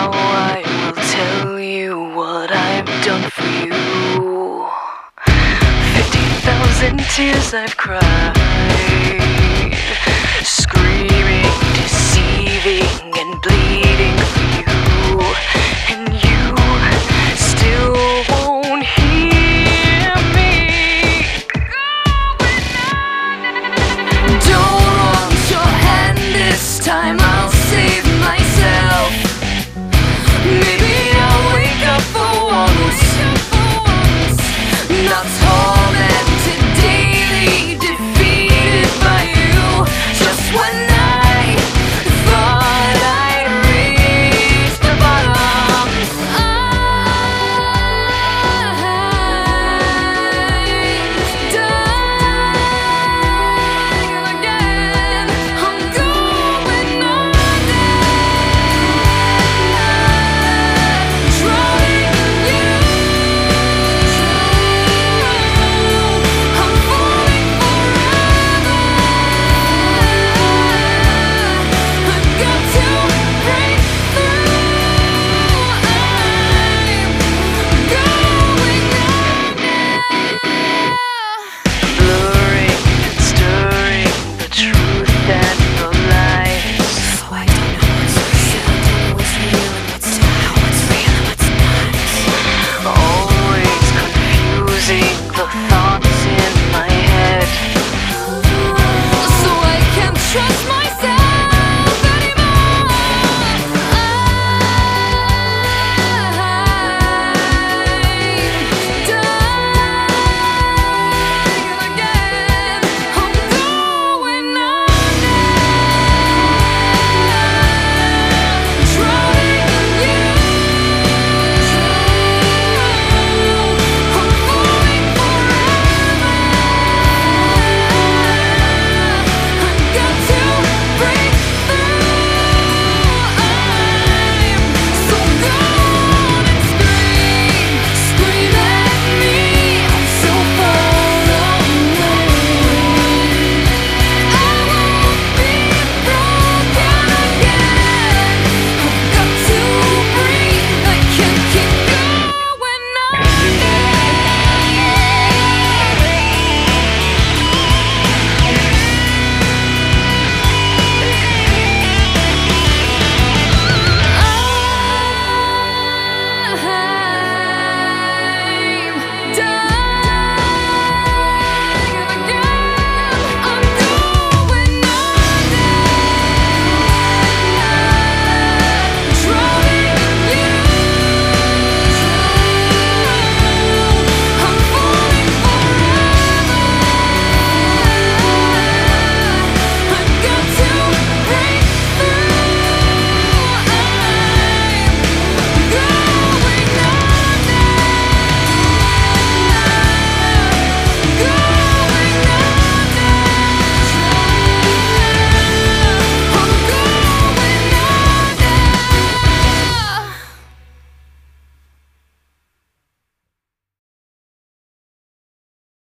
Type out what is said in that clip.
Now I will tell you what I've done for you. Fifty thousand tears I've cried,